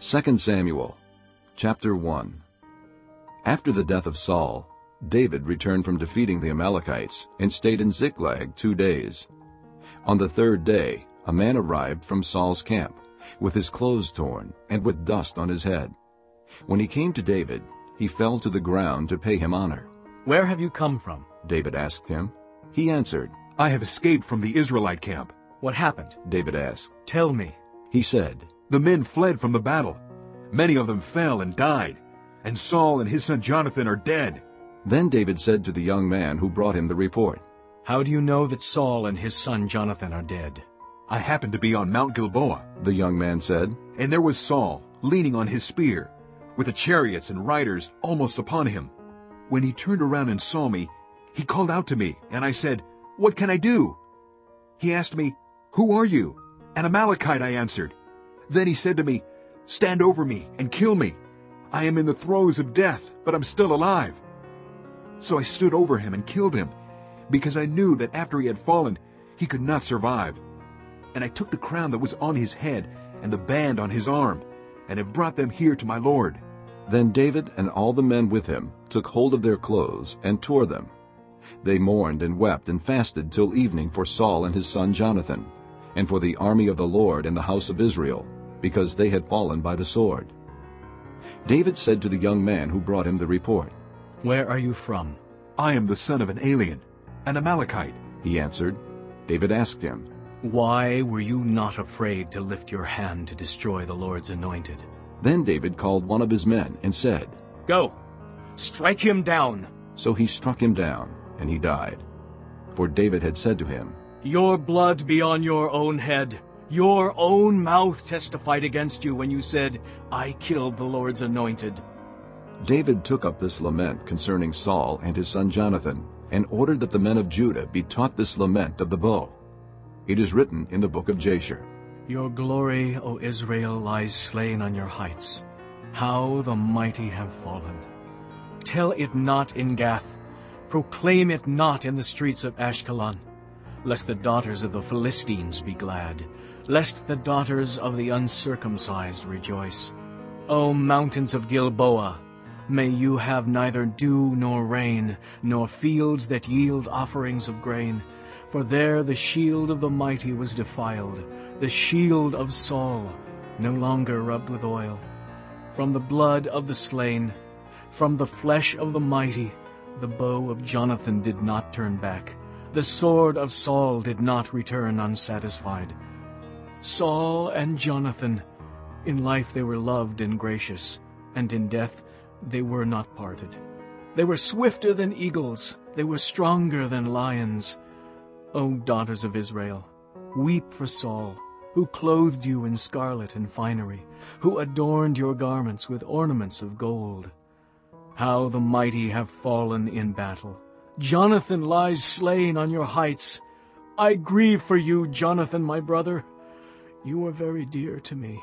2 Samuel chapter 1 After the death of Saul, David returned from defeating the Amalekites and stayed in Ziklag two days. On the third day, a man arrived from Saul's camp, with his clothes torn and with dust on his head. When he came to David, he fell to the ground to pay him honor. Where have you come from? David asked him. He answered, I have escaped from the Israelite camp. What happened? David asked. Tell me. He said, The men fled from the battle. Many of them fell and died, and Saul and his son Jonathan are dead. Then David said to the young man who brought him the report, How do you know that Saul and his son Jonathan are dead? I happened to be on Mount Gilboa, The young man said, and there was Saul, leaning on his spear, with the chariots and riders almost upon him. When he turned around and saw me, he called out to me, and I said, What can I do? He asked me, Who are you? An Amalekite, I answered. Then he said to me, Stand over me and kill me. I am in the throes of death, but I'm still alive. So I stood over him and killed him, because I knew that after he had fallen, he could not survive. And I took the crown that was on his head and the band on his arm, and have brought them here to my lord. Then David and all the men with him took hold of their clothes and tore them. They mourned and wept and fasted till evening for Saul and his son Jonathan, and for the army of the Lord and the house of Israel, because they had fallen by the sword. David said to the young man who brought him the report, Where are you from? I am the son of an alien, an Amalekite. He answered. David asked him, Why were you not afraid to lift your hand to destroy the Lord's anointed? Then David called one of his men and said, Go, strike him down. So he struck him down, and he died. For David had said to him, Your blood be on your own head. Your own mouth testified against you when you said, I killed the Lord's anointed. David took up this lament concerning Saul and his son Jonathan, and ordered that the men of Judah be taught this lament of the bow. It is written in the book of Jasher. Your glory, O Israel, lies slain on your heights. How the mighty have fallen. Tell it not in Gath. Proclaim it not in the streets of Ashkelon. Lest the daughters of the Philistines be glad. Lest the daughters of the uncircumcised rejoice. O mountains of Gilboa, may you have neither dew nor rain, nor fields that yield offerings of grain. For there the shield of the mighty was defiled, the shield of Saul, no longer rubbed with oil. From the blood of the slain, from the flesh of the mighty, the bow of Jonathan did not turn back. The sword of Saul did not return unsatisfied. Saul and Jonathan, in life they were loved and gracious, and in death they were not parted. They were swifter than eagles, they were stronger than lions. O daughters of Israel, weep for Saul, who clothed you in scarlet and finery, who adorned your garments with ornaments of gold. How the mighty have fallen in battle. Jonathan lies slain on your heights. I grieve for you, Jonathan, my brother. You were very dear to me.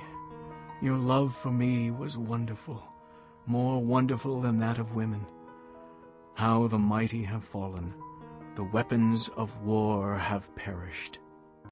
Your love for me was wonderful, more wonderful than that of women. How the mighty have fallen. The weapons of war have perished.